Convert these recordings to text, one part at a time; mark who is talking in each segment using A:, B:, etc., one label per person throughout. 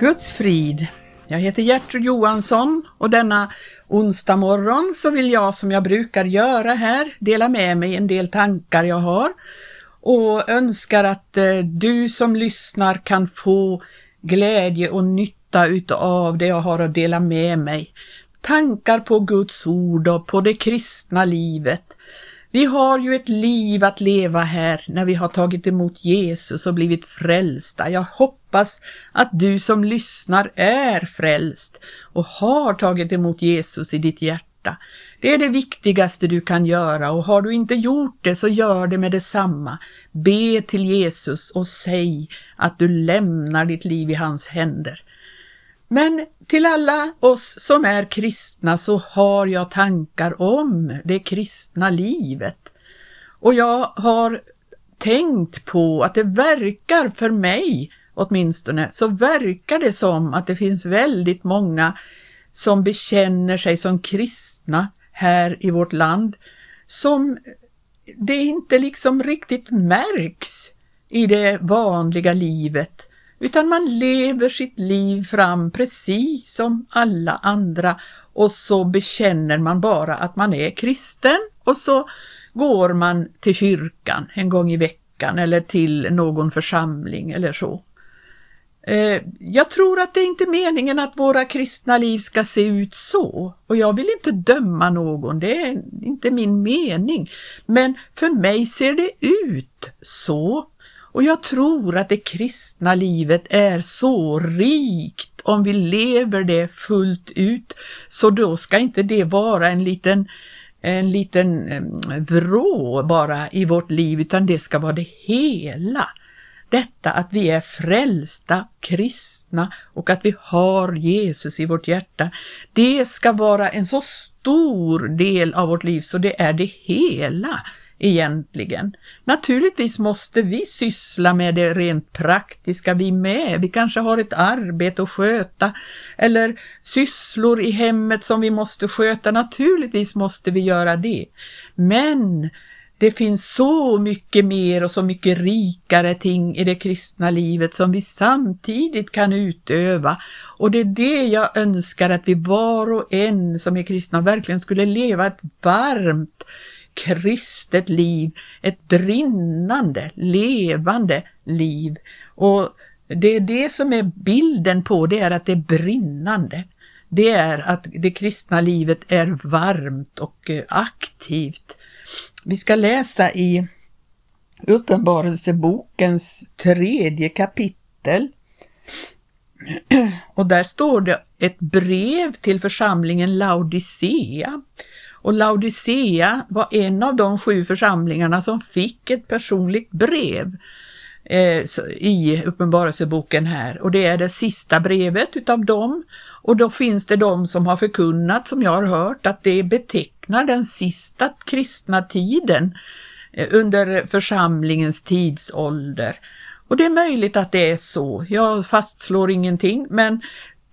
A: Guds frid. Jag heter Gertrud Johansson och denna onsdag morgon så vill jag som jag brukar göra här dela med mig en del tankar jag har och önskar att eh, du som lyssnar kan få glädje och nytta utav det jag har att dela med mig. Tankar på Guds ord och på det kristna livet. Vi har ju ett liv att leva här när vi har tagit emot Jesus och blivit frälsta. Jag hoppas hoppas att du som lyssnar är frälst och har tagit emot Jesus i ditt hjärta. Det är det viktigaste du kan göra och har du inte gjort det så gör det med detsamma. Be till Jesus och säg att du lämnar ditt liv i hans händer. Men till alla oss som är kristna så har jag tankar om det kristna livet. Och jag har tänkt på att det verkar för mig åtminstone så verkar det som att det finns väldigt många som bekänner sig som kristna här i vårt land som det inte liksom riktigt märks i det vanliga livet utan man lever sitt liv fram precis som alla andra och så bekänner man bara att man är kristen och så går man till kyrkan en gång i veckan eller till någon församling eller så. Eh, jag tror att det är inte meningen att våra kristna liv ska se ut så och jag vill inte döma någon, det är inte min mening. Men för mig ser det ut så och jag tror att det kristna livet är så rikt om vi lever det fullt ut. Så då ska inte det vara en liten, en liten eh, vrå bara i vårt liv utan det ska vara det hela. Detta att vi är frälsta, kristna och att vi har Jesus i vårt hjärta. Det ska vara en så stor del av vårt liv så det är det hela egentligen. Naturligtvis måste vi syssla med det rent praktiska vi med. Vi kanske har ett arbete att sköta eller sysslor i hemmet som vi måste sköta. Naturligtvis måste vi göra det. Men det finns så mycket mer och så mycket rikare ting i det kristna livet som vi samtidigt kan utöva. Och det är det jag önskar att vi var och en som är kristna verkligen skulle leva ett varmt, kristet liv, ett brinnande, levande liv. Och det är det som är bilden på det är att det är brinnande. Det är att det kristna livet är varmt och eh, aktivt. Vi ska läsa i Uppenbarelsebokens tredje kapitel. Och där står det ett brev till församlingen Laodicea. Och Laodicea var en av de sju församlingarna som fick ett personligt brev eh, i Uppenbarelseboken här. Och det är det sista brevet utav dem. Och då finns det de som har förkunnat, som jag har hört, att det betecknar den sista kristna tiden eh, under församlingens tidsålder. Och det är möjligt att det är så. Jag fastslår ingenting, men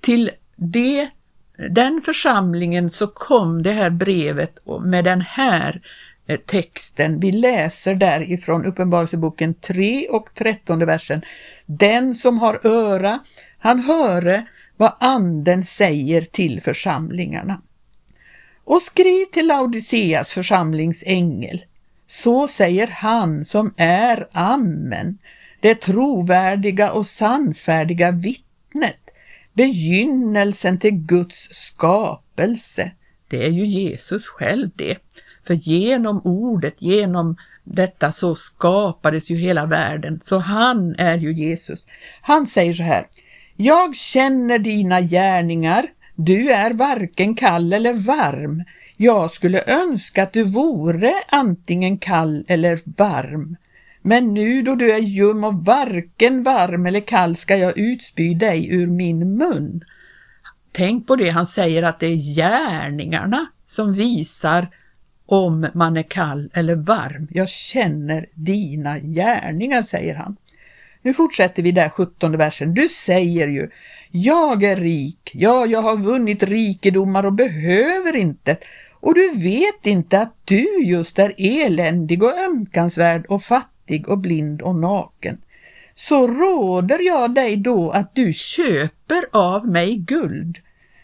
A: till det den församlingen så kom det här brevet med den här eh, texten. Vi läser därifrån Uppenbarelseboken 3 och 13 versen. Den som har öra, han höre vad anden säger till församlingarna. Och skriv till Laodiceas församlingsängel. Så säger han som är Amen, det trovärdiga och sannfärdiga vittnet Begynnelsen till Guds skapelse, det är ju Jesus själv det. För genom ordet, genom detta så skapades ju hela världen. Så han är ju Jesus. Han säger så här. Jag känner dina gärningar. Du är varken kall eller varm. Jag skulle önska att du vore antingen kall eller varm. Men nu då du är ljum och varken varm eller kall ska jag utspy dig ur min mun. Tänk på det, han säger att det är gärningarna som visar om man är kall eller varm. Jag känner dina gärningar, säger han. Nu fortsätter vi där 17 versen. Du säger ju, jag är rik, ja, jag har vunnit rikedomar och behöver inte. Och du vet inte att du just är eländig och ömkansvärd och fattig och blind och naken. så råder jag dig då att du köper av mig guld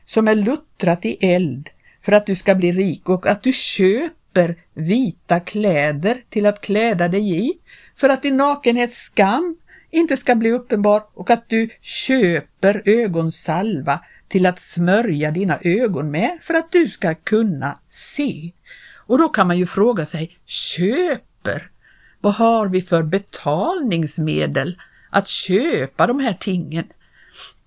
A: som är luttrat i eld för att du ska bli rik och att du köper vita kläder till att kläda dig i för att din nakenhets skam inte ska bli uppenbar och att du köper ögonsalva till att smörja dina ögon med för att du ska kunna se. Och då kan man ju fråga sig, köper? Vad har vi för betalningsmedel att köpa de här tingen?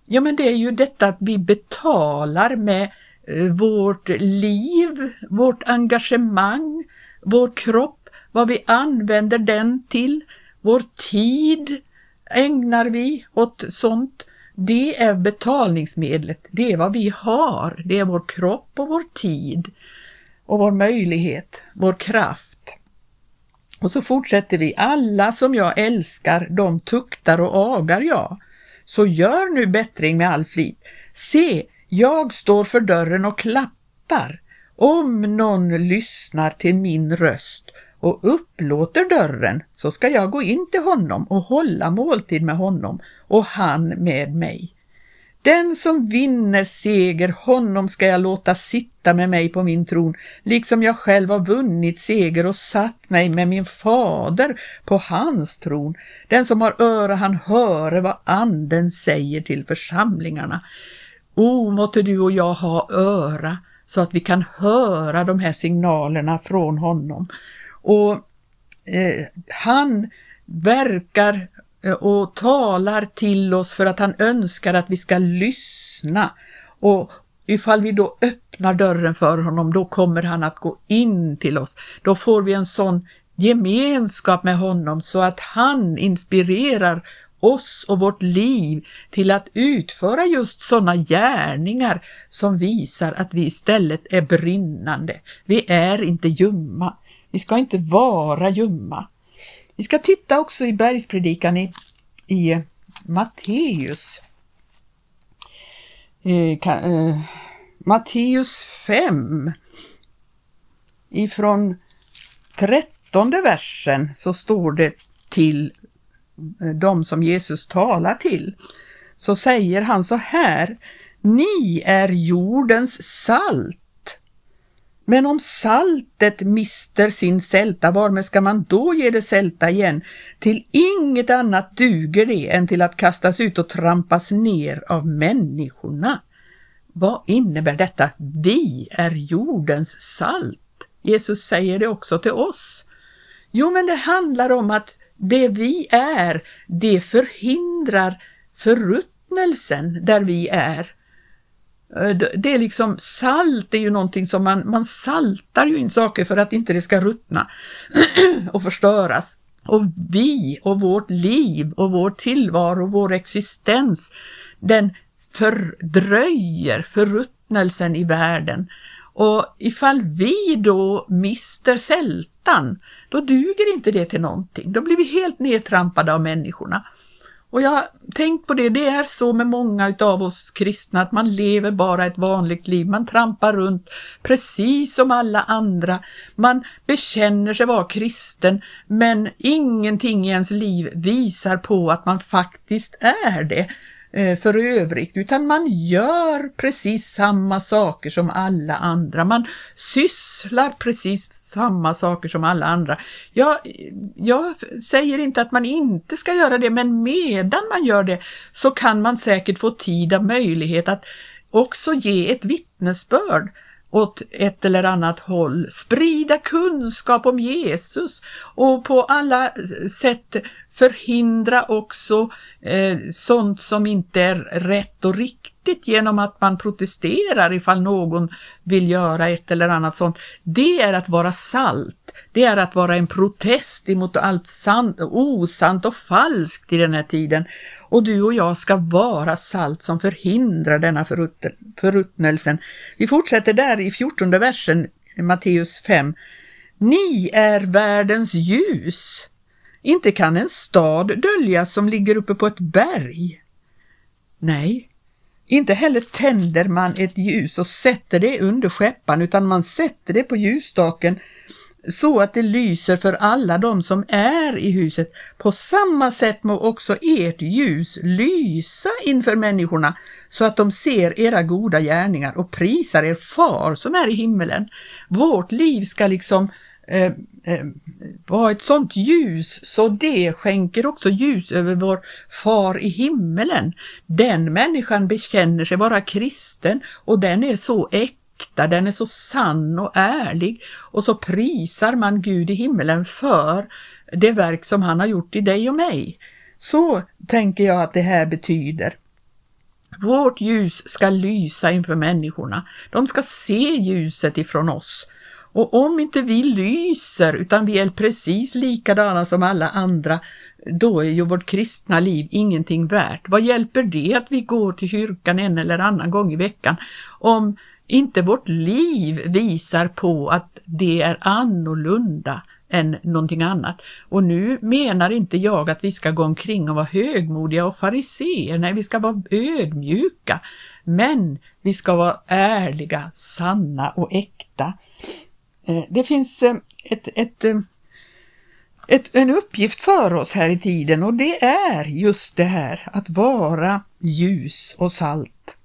A: Ja men det är ju detta att vi betalar med eh, vårt liv, vårt engagemang, vår kropp, vad vi använder den till, vår tid ägnar vi åt sånt. Det är betalningsmedlet, det är vad vi har, det är vår kropp och vår tid och vår möjlighet, vår kraft. Och så fortsätter vi, alla som jag älskar, de tuktar och agar jag. Så gör nu bättring med all flit. Se, jag står för dörren och klappar. Om någon lyssnar till min röst och upplåter dörren så ska jag gå in till honom och hålla måltid med honom och han med mig. Den som vinner seger, honom ska jag låta sitta med mig på min tron, liksom jag själv har vunnit seger och satt mig med min fader på hans tron. Den som har öra han höre vad anden säger till församlingarna. O, måtte du och jag ha öra så att vi kan höra de här signalerna från honom. Och eh, han verkar eh, och talar till oss för att han önskar att vi ska lyssna. Och ifall vi då öppnar dörren för honom, då kommer han att gå in till oss. Då får vi en sån gemenskap med honom så att han inspirerar oss och vårt liv till att utföra just sådana gärningar som visar att vi istället är brinnande. Vi är inte ljumma. Vi ska inte vara ljumma. Vi ska titta också i bergspredikan i, i eh, Matteus. Eh, eh, Matteus 5 ifrån trettonde versen så står det till eh, de som Jesus talar till. Så säger han så här, ni är jordens salt. Men om saltet mister sin sälta, varmed ska man då ge det sälta igen? Till inget annat duger det än till att kastas ut och trampas ner av människorna. Vad innebär detta? Vi är jordens salt. Jesus säger det också till oss. Jo, men det handlar om att det vi är, det förhindrar förruttnelsen där vi är. Eh, det är liksom salt är ju någonting som man, man saltar ju in saker för att inte det ska ruttna och förstöras. Och vi och vårt liv och vår tillvaro, vår existens, den fördröjer förruttnelsen i världen. Och ifall vi då mister sältan, då duger inte det till någonting. Då blir vi helt nedtrampade av människorna. Och jag har tänkt på det, det är så med många utav oss kristna att man lever bara ett vanligt liv, man trampar runt precis som alla andra. Man bekänner sig vara kristen men ingenting i ens liv visar på att man faktiskt är det. Eh, för övrigt, utan man gör precis samma saker som alla andra. Man sysslar precis samma saker som alla andra. Jag, jag säger inte att man inte ska göra det, men medan man gör det så kan man säkert få tid och möjlighet att också ge ett vittnesbörd åt ett eller annat håll, sprida kunskap om Jesus och på alla sätt förhindra också eh, sånt som inte är rätt och riktigt genom att man protesterar ifall någon vill göra ett eller annat sånt. Det är att vara salt. Det är att vara en protest emot allt sant, osant och falskt i den här tiden. Och du och jag ska vara salt som förhindrar denna förruttnelsen. Vi fortsätter där i 14 versen, Matteus 5. Ni är världens ljus. Inte kan en stad döljas som ligger uppe på ett berg. Nej, inte heller tänder man ett ljus och sätter det under skeppan utan man sätter det på ljusstaken så att det lyser för alla de som är i huset. På samma sätt må också ert ljus lysa inför människorna så att de ser era goda gärningar och prisar er far som är i himmelen. Vårt liv ska liksom eh, eh, vara ett sånt ljus så det skänker också ljus över vår far i himmelen. Den människan bekänner sig vara kristen och den är så äcklig äkta, den är så sann och ärlig och så prisar man Gud i himmelen för det verk som han har gjort i dig och mig. Så tänker jag att det här betyder. Vårt ljus ska lysa inför människorna. De ska se ljuset ifrån oss. Och om inte vi lyser utan vi är precis likadana som alla andra, då är ju vårt kristna liv ingenting värt. Vad hjälper det att vi går till kyrkan en eller annan gång i veckan om inte vårt liv visar på att det är annorlunda än någonting annat. Och nu menar inte jag att vi ska gå omkring och vara högmodiga och fariseer, nej vi ska vara ödmjuka. Men vi ska vara ärliga, sanna och äkta. Eh, det finns eh, ett, ett, eh, ett, en uppgift för oss här i tiden och det är just det här att vara ljus och salt.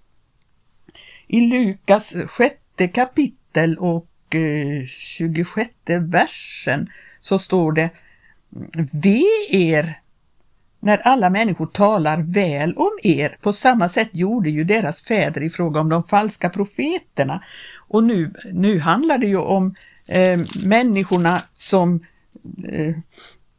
A: I Lukas sjätte kapitel och eh, 26 versen så står det Ve er när alla människor talar väl om er. På samma sätt gjorde ju deras fäder i fråga om de falska profeterna. Och nu, nu handlar det ju om eh, människorna som eh,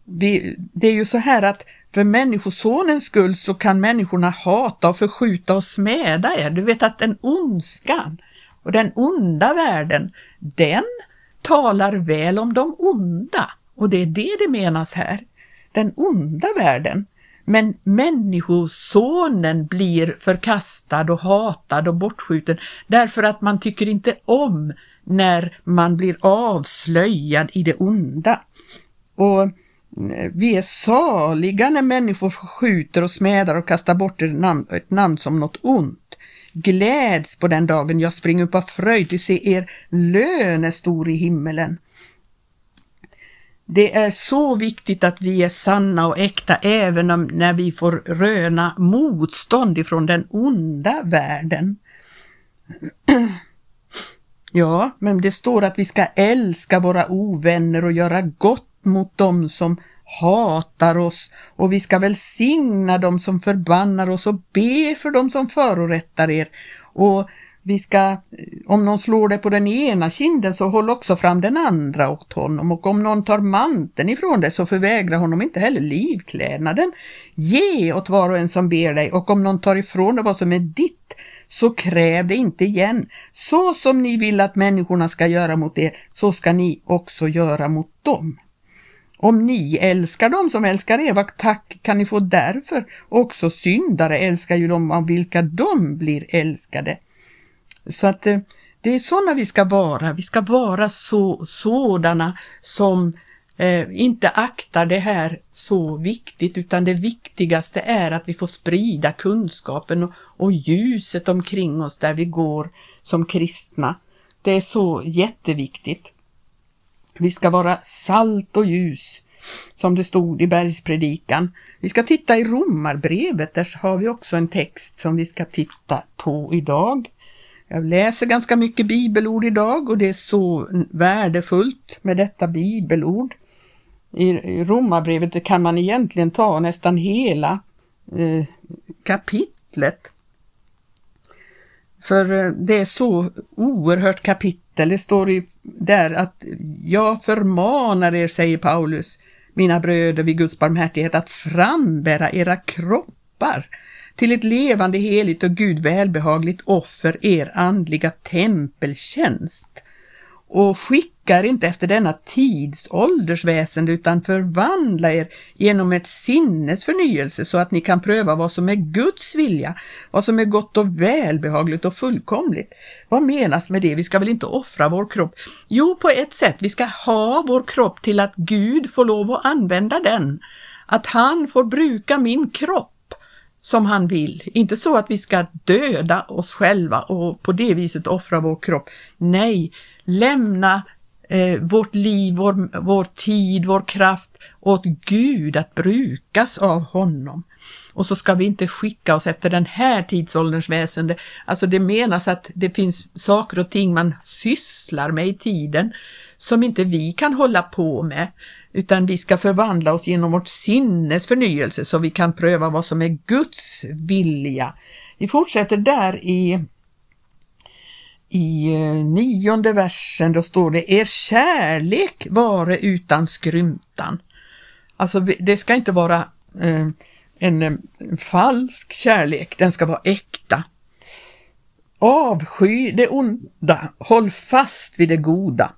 A: vi, det är ju så här att för människosonens skull så kan människorna hata och förskjuta och smäda er. Du vet att den ondskan och den onda världen, den talar väl om de onda. Och det är det det menas här. Den onda världen. Men människosonen blir förkastad och hatad och bortskjuten därför att man tycker inte om när man blir avslöjad i det onda. Och Eh, vi är saliga när människor skjuter och smädar och kastar bort ett namn, ett namn som något ont. Gläds på den dagen jag springer upp av fröjd till se er lön är stor i himmelen. Det är så viktigt att vi är sanna och äkta även om, när vi får röna motstånd ifrån den onda världen. Ja, men det står att vi ska älska våra ovänner och göra gott mot dem som hatar oss och vi ska välsigna dem som förbannar oss och be för dem som förorättar er. Och vi ska, eh, om någon slår dig på den ena kinden så håll också fram den andra åt honom och om någon tar manteln ifrån dig så förvägra honom inte heller livklädnaden. Ge åt var och en som ber dig och om någon tar ifrån dig vad som är ditt så kräv det inte igen. Så som ni vill att människorna ska göra mot er så ska ni också göra mot dem. Om ni älskar dem som älskar er, vad tack kan ni få därför? Också syndare älskar ju dem av vilka de blir älskade. Så att eh, det är sådana vi ska vara. Vi ska vara så, sådana som eh, inte aktar det här så viktigt utan det viktigaste är att vi får sprida kunskapen och, och ljuset omkring oss där vi går som kristna. Det är så jätteviktigt. Vi ska vara salt och ljus, som det stod i bergspredikan. Vi ska titta i romarbrevet, där har vi också en text som vi ska titta på idag. Jag läser ganska mycket bibelord idag och det är så värdefullt med detta bibelord. I romarbrevet kan man egentligen ta nästan hela eh, kapitlet. För eh, det är så oerhört kapitel. Det står i, där att jag förmanar er, säger Paulus, mina bröder vid Guds barmhärtighet, att frambära era kroppar till ett levande, heligt och Gud välbehagligt offer, er andliga tempeltjänst och skickar inte efter denna tids åldersväsende utan förvandla er genom ett sinnes förnyelse så att ni kan pröva vad som är Guds vilja, vad som är gott och välbehagligt och fullkomligt. Vad menas med det? Vi ska väl inte offra vår kropp? Jo, på ett sätt. Vi ska ha vår kropp till att Gud får lov att använda den. Att han får bruka min kropp som han vill. Inte så att vi ska döda oss själva och på det viset offra vår kropp. Nej, lämna eh, vårt liv, vår, vår tid, vår kraft åt Gud att brukas av honom. Och så ska vi inte skicka oss efter den här tidsålderns väsende. Alltså det menas att det finns saker och ting man sysslar med i tiden som inte vi kan hålla på med utan vi ska förvandla oss genom vårt sinnes förnyelse så vi kan pröva vad som är Guds vilja. Vi fortsätter där i i eh, nionde versen då står det Er kärlek vare utan skrymtan. Alltså det ska inte vara eh, en, en falsk kärlek, den ska vara äkta. Avsky det onda, håll fast vid det goda.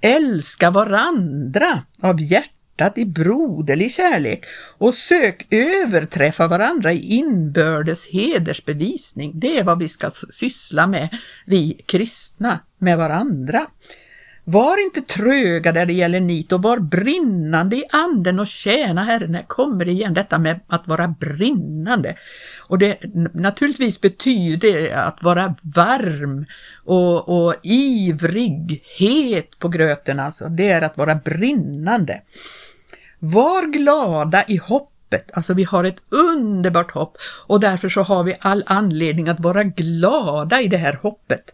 A: Älska varandra av hjärtat i broderlig kärlek och sök överträffa varandra i inbördes hedersbevisning. Det är vad vi ska syssla med, vi kristna, med varandra. Var inte tröga där det gäller nit och var brinnande i anden och tjäna Herren. Här kommer det igen detta med att vara brinnande. Och det naturligtvis betyder att vara varm och, och ivrig, het på gröten alltså. Det är att vara brinnande. Var glada i hoppet. Alltså vi har ett underbart hopp och därför så har vi all anledning att vara glada i det här hoppet.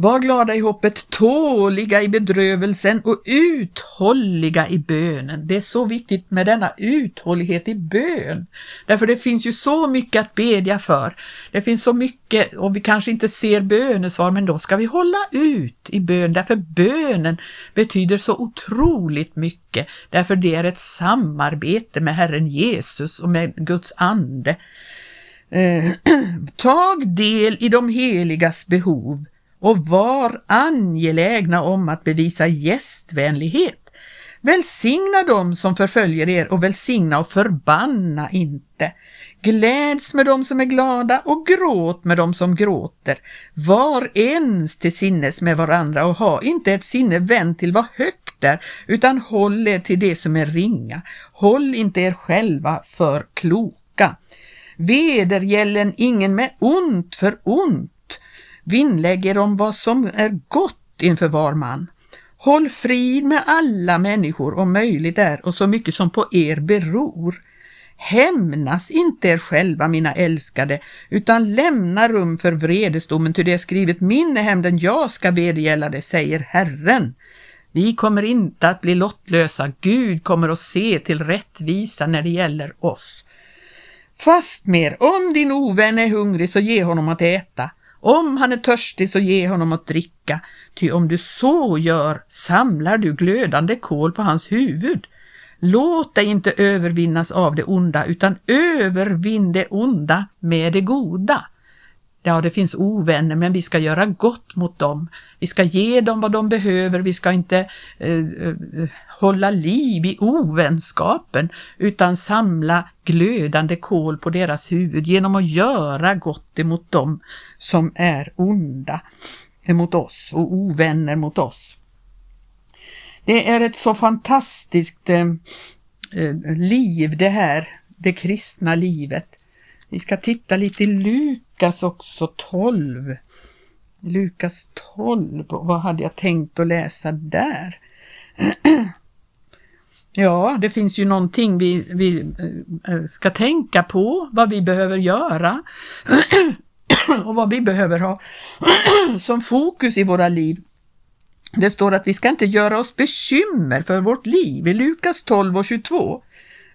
A: Var glada i hoppet, tåliga i bedrövelsen och uthålliga i bönen. Det är så viktigt med denna uthållighet i bön. Därför det finns ju så mycket att bedja för. Det finns så mycket och vi kanske inte ser bönesvar men då ska vi hålla ut i bön. Därför bönen betyder så otroligt mycket. Därför det är ett samarbete med Herren Jesus och med Guds ande. Eh, tag del i de heligas behov och var angelägna om att bevisa gästvänlighet. Välsigna dem som förföljer er och välsigna och förbanna inte. Gläds med dem som är glada och gråt med dem som gråter. Var ens till sinnes med varandra och ha inte ett sinne vänt till vad högt är, utan håll er till det som är ringa. Håll inte er själva för kloka. Vedergällen ingen med ont för ont Vinnlägg er om vad som är gott inför var man. Håll frid med alla människor om möjligt är och så mycket som på er beror. Hämnas inte er själva, mina älskade, utan lämna rum för vredesdomen, till det är skrivet min är hämnden, jag ska vedergälla det, säger Herren. Vi kommer inte att bli lottlösa, Gud kommer att se till rättvisa när det gäller oss. Fastmer, om din ovän är hungrig så ge honom att äta. Om han är törstig så ge honom att dricka, ty om du så gör samlar du glödande kol på hans huvud. Låt dig inte övervinnas av det onda, utan övervinn det onda med det goda. Ja, det finns ovänner, men vi ska göra gott mot dem. Vi ska ge dem vad de behöver. Vi ska inte eh, eh, hålla liv i ovänskapen utan samla glödande kol på deras huvud genom att göra gott emot dem som är onda emot oss och ovänner mot oss. Det är ett så fantastiskt eh, eh liv det här, det kristna livet. Vi ska titta lite i Lukas också 12. Lukas 12, vad hade jag tänkt att läsa där? Ja, det finns ju någonting vi, vi eh, eh, ska tänka på, vad vi behöver göra och vad vi behöver ha som fokus i våra liv. Det står att vi ska inte göra oss bekymmer för vårt liv i Lukas 12 och 22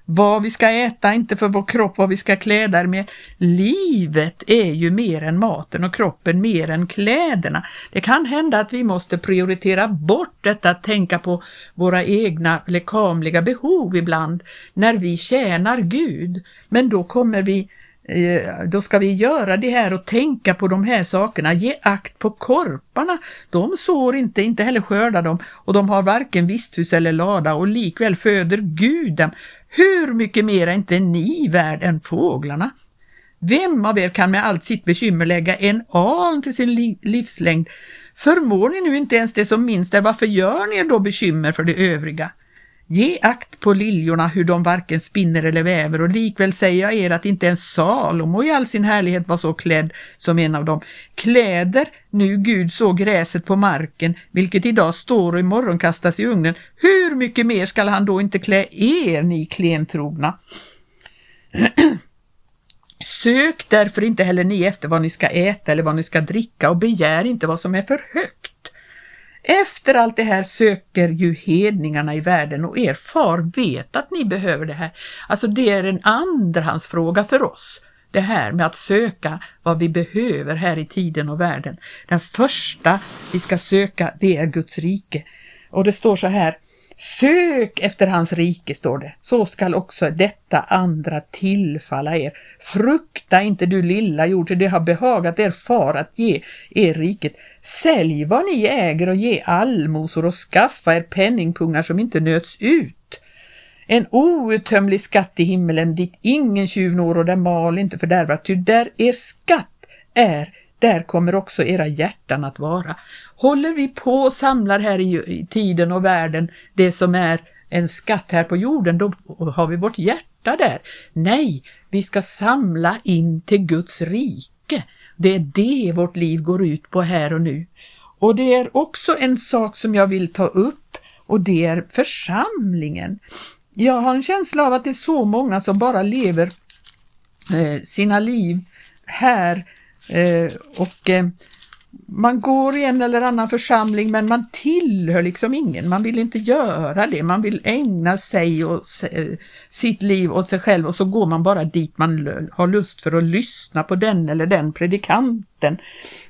A: vad vi ska äta, inte för vår kropp, vad vi ska kläda med. Livet är ju mer än maten och kroppen mer än kläderna. Det kan hända att vi måste prioritera bort detta att tänka på våra egna lekamliga behov ibland när vi tjänar Gud. Men då kommer vi Eh, då ska vi göra det här och tänka på de här sakerna. Ge akt på korparna. De sår inte, inte heller skördar de och de har varken visthus eller lada och likväl föder Gud dem. Hur mycket mer är inte ni värd än fåglarna? Vem av er kan med allt sitt bekymmer lägga en aln till sin livslängd? Förmår ni nu inte ens det som minst är, varför gör ni er då bekymmer för det övriga? Ge akt på liljorna hur de varken spinner eller väver och likväl säger jag er att inte ens Salomo i all sin härlighet var så klädd som en av dem. Kläder nu Gud så gräset på marken, vilket idag står och imorgon kastas i ugnen. Hur mycket mer skall han då inte klä er, ni klentrogna? Sök därför inte heller ni efter vad ni ska äta eller vad ni ska dricka och begär inte vad som är för högt efter allt det här söker ju hedningarna i världen och er far vet att ni behöver det här. Alltså det är en andrahandsfråga för oss. Det här med att söka vad vi behöver här i tiden och världen. Den första vi ska söka det är Guds rike. Och det står så här Sök efter hans rike, står det. Så skall också detta andra tillfalla er. Frukta inte du lilla jord, till det har behagat er far att ge er riket. Sälj vad ni äger och ge allmosor och skaffa er penningpungar som inte nöts ut. En outtömlig skatt i himmelen dit ingen tjuv når och där mal inte fördärvar, ty där er skatt är, där kommer också era hjärtan att vara. Håller vi på och samlar här i, tiden och världen det som är en skatt här på jorden, då har vi vårt hjärta där. Nej, vi ska samla in till Guds rike. Det är det vårt liv går ut på här och nu. Och det är också en sak som jag vill ta upp och det är församlingen. Jag har en känsla av att det är så många som bara lever eh, sina liv här Eh, och eh, man går i en eller annan församling men man tillhör liksom ingen. Man vill inte göra det. Man vill ägna sig och eh, sitt liv åt sig själv och så går man bara dit man har lust för att lyssna på den eller den predikanten.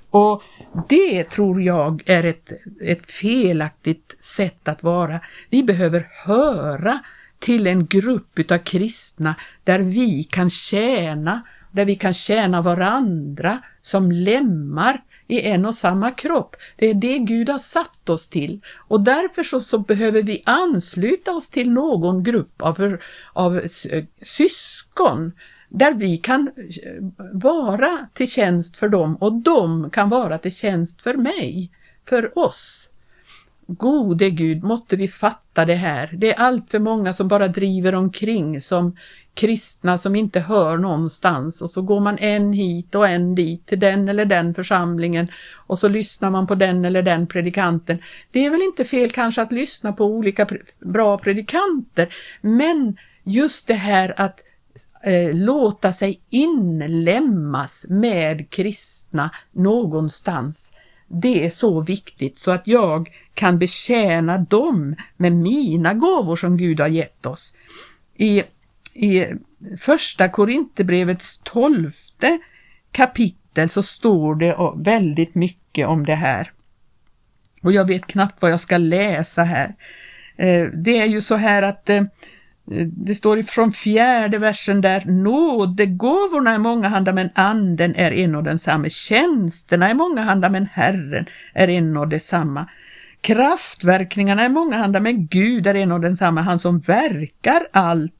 A: Och det tror jag är ett, ett felaktigt sätt att vara. Vi behöver höra till en grupp utav kristna där vi kan tjäna, där vi kan tjäna varandra som lemmar i en och samma kropp. Det är det Gud har satt oss till och därför så, så behöver vi ansluta oss till någon grupp av, av eh, syskon där vi kan eh, vara till tjänst för dem och de kan vara till tjänst för mig, för oss. Gode Gud, måtte vi fatta det här. Det är allt för många som bara driver omkring som kristna som inte hör någonstans och så går man en hit och en dit till den eller den församlingen och så lyssnar man på den eller den predikanten. Det är väl inte fel kanske att lyssna på olika bra predikanter men just det här att eh, låta sig inlämmas med kristna någonstans det är så viktigt så att jag kan betjäna dem med mina gåvor som Gud har gett oss. I i första Korinthierbrevets tolfte kapitel så står det väldigt mycket om det här. Och jag vet knappt vad jag ska läsa här. Eh, det är ju så här att eh, det står från fjärde versen där nådegåvorna är många handa men anden är en och densamma. Tjänsterna är många handa men Herren är en och detsamma. Kraftverkningarna är många handa men Gud är en och densamma, han som verkar allt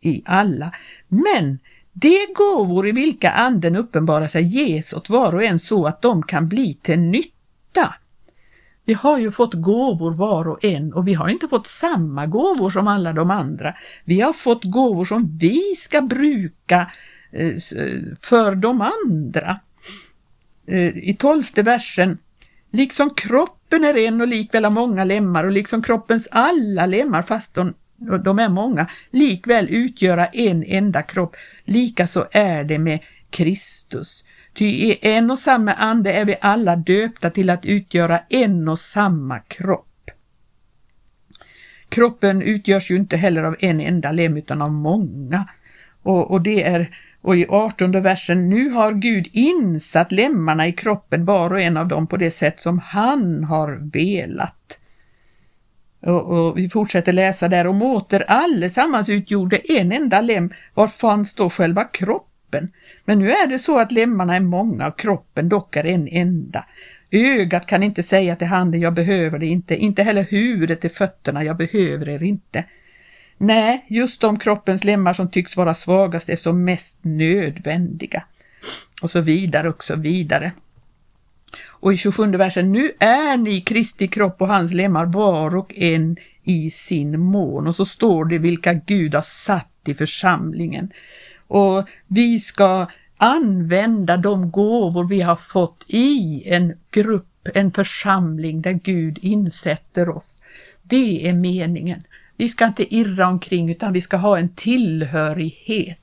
A: i alla. Men de gåvor i vilka anden uppenbarar sig ges åt var och en så att de kan bli till nytta. Vi har ju fått gåvor var och en och vi har inte fått samma gåvor som alla de andra. Vi har fått gåvor som vi ska bruka eh, för de andra. Eh, I tolfte versen Liksom kroppen är en och likväl har många lemmar och liksom kroppens alla lemmar fast de de är många, likväl utgöra en enda kropp. Likaså är det med Kristus. Ty i en och samma ande är vi alla döpta till att utgöra en och samma kropp. Kroppen utgörs ju inte heller av en enda lem utan av många. Och, och det är och i 18 versen, nu har Gud insatt lemmarna i kroppen var och en av dem på det sätt som han har velat. Och, och, vi fortsätter läsa där, om åter allesammans utgjorde en enda lem, var fanns då själva kroppen? Men nu är det så att lemmarna är många och kroppen dock är en enda. Ögat kan inte säga till handen, jag behöver det inte, inte heller huvudet till fötterna, jag behöver er inte. Nej, just de kroppens lemmar som tycks vara svagast är som mest nödvändiga. Och så vidare och så vidare. Och i 27 versen, nu är ni Kristi kropp och hans lemmar var och en i sin mån. Och så står det vilka Gud har satt i församlingen. Och vi ska använda de gåvor vi har fått i en grupp, en församling där Gud insätter oss. Det är meningen. Vi ska inte irra omkring utan vi ska ha en tillhörighet.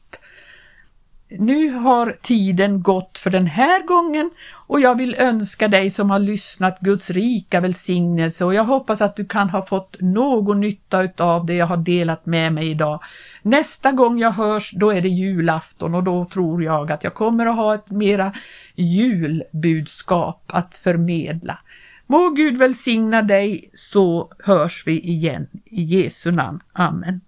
A: Nu har tiden gått för den här gången och jag vill önska dig som har lyssnat Guds rika välsignelse och jag hoppas att du kan ha fått någon nytta av det jag har delat med mig idag. Nästa gång jag hörs då är det julafton och då tror jag att jag kommer att ha ett mera julbudskap att förmedla. Må Gud välsigna dig så hörs vi igen i Jesu namn. Amen.